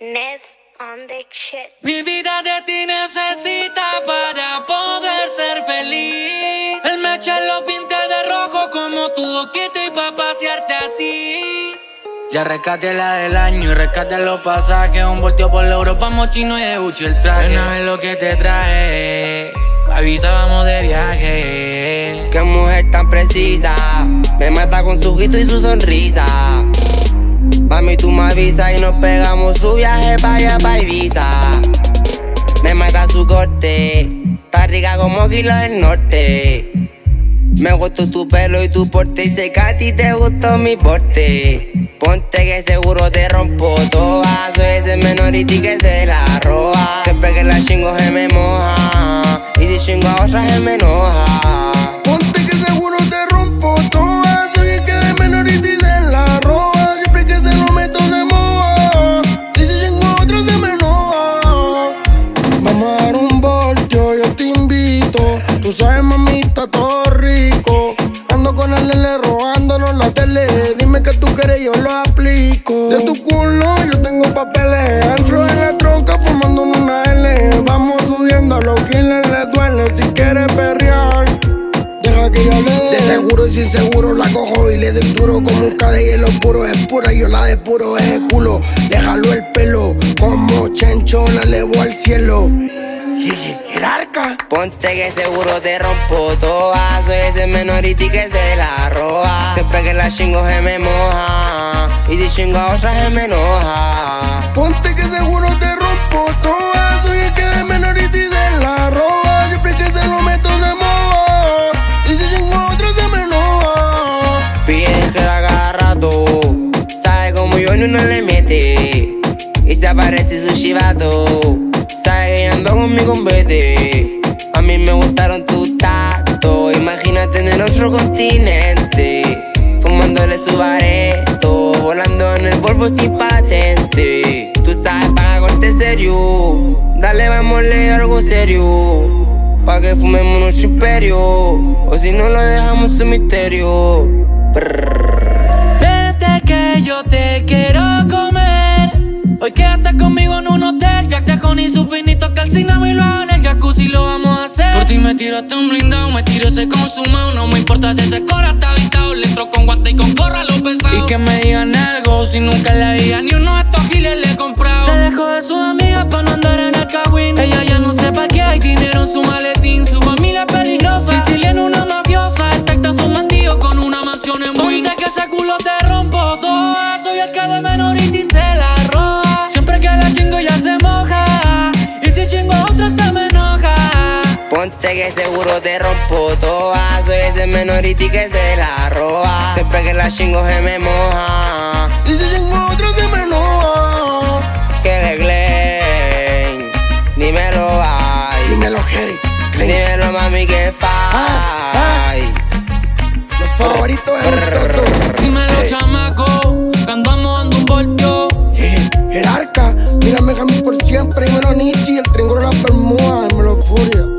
Ness on the. Mi vida de ti necesita para poder ser feliz. El mecha lo pinté de rojo como tu boquita y pa' pasearte a ti. Ya rescate la del año y rescate los pasajes. Un volteo por la Europa, mochino y de el traje. No es lo que te traje. Avisa, vamos de viaje. Qué mujer tan precisa. Me mata con su grito y su sonrisa. Y nos pegamos su viaje para allá, pa' Ibiza. Me mata su corte, está rica como Kilo del Norte. Me gustó tu pelo y tu porte y sé que a ti te gustó mi porte. Ponte que seguro te rompo toda, soy ese menority que se la roba. Siempre que la chingo se me moja y de chingo a otra se me enoja. Tú sabes, mamita, todo rico. Ando con el L robándonos la tele. Dime que tú quieres, yo lo aplico. De tu culo yo tengo papeles. Entro en la tronca formando una L. Vamos subiendo a los killers le duele. Si quieres perrear, deja que yo le. De seguro y sin seguro la cojo y le doy duro como un de hielo puro. Es pura, yo la de puro es el culo. Le jalo el pelo como chenchona, levo al cielo. Jerarca. Ponte que seguro te rompo toda, soy ese menority que se la roba. Siempre que la chingo se me moja y de chingo a otra se me enoja. Ponte que seguro te rompo toda. Soy el que de menority se la roba. Siempre que se lo meto se moja. Y si chingo a otro se me enoja. Pide que la haga rato, sabe como yo ni uno le mete. Y se aparece su chivato, con mi convete. A mí me gustaron tus tactos, imagínate en el otro continente. Fumándole su bareto, volando en el Volvo sin patente. Tú sabes, paga corte serio, dale, vámonos algo serio. Pa' que fumemos nuestro imperio, o si no lo dejamos un misterio. Tiro un blindado. Me tiro ese consumado. No me importa si ese cora está habitado. Le entro con guante y con gorra lo pesado. Y que me digan algo si nunca la vida ni uno de estos giles le he comprado. Se dejó de sus amigas para no andar en el cagüín. Ella ya no sepa que hay dinero en su maletín. Su familia es peligrosa. Siciliana una mafiosa. Detecta su bandido con una mansión en Ponte que ese culo te rompo toda. Soy el que de menority Ponte que seguro te rompo toda, soy ese menority que se la roba. Siempre que la chingo se me moja. Y si chingo otro se me enoja. Que le Glen, dímelo bye. Dímelo, Jerry. Dímelo mami que fai. Los favoritos es toto. Dímelo, chamaco. Que andamos dando un voltio. jeje, Jerarca. Mírame, Jami por siempre. Y menos Nietzsche. El triángulo de la Bermuda. Dímelo, Furia.